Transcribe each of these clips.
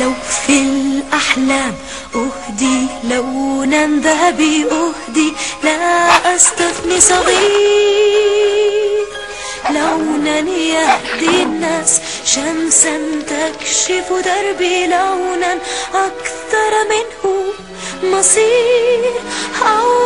لو في الأحلام أهدي لونا ذهبي أهدي لا أستثني صغير. لونا يهدي الناس شمسا تكشف دربي لونا أكثر منه مصير. أو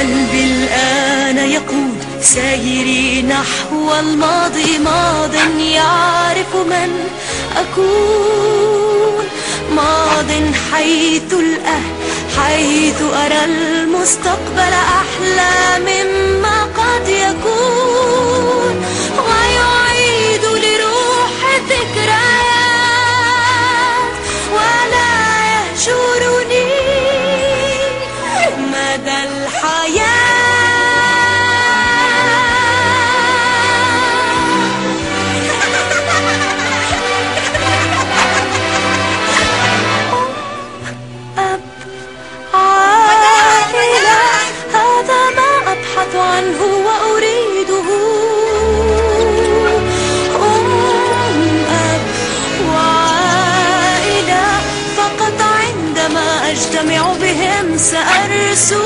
قلبي الآن يقود سيري نحو الماضي ماض يعرف من أكون. ماض حيث الأهل حيث أرى المستقبل أحلى. أبحث عنه وأريده. أم أب وعائلة فقط عندما أجتمع بهم سأرسو.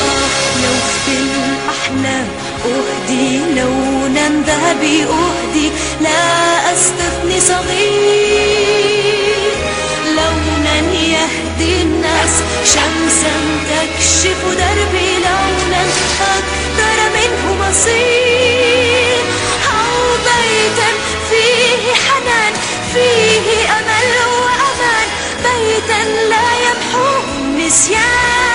آه لو في الأحلام أهدي لونا ذهبي أهدي لا أستثني صغير شمسا تكشف دربي لونا أكثر منه مصير. أو بيتا فيه حنان فيه أمل وأمان. بيتا لا يمحوه النسيان.